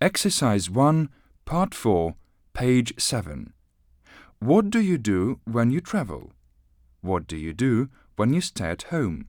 Exercise 1, Part 4, page 7. What do you do when you travel? What do you do when you stay at home?